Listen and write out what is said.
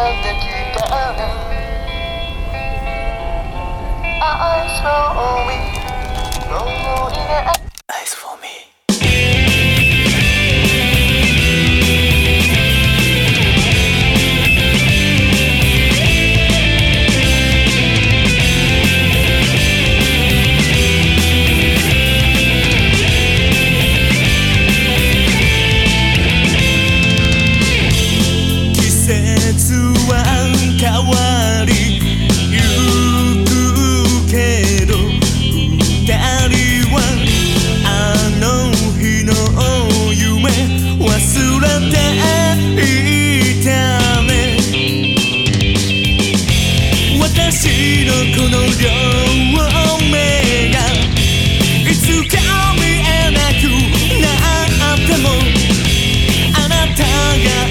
love that you. I so 私のこの両目がいつか見えなくなってもあなたが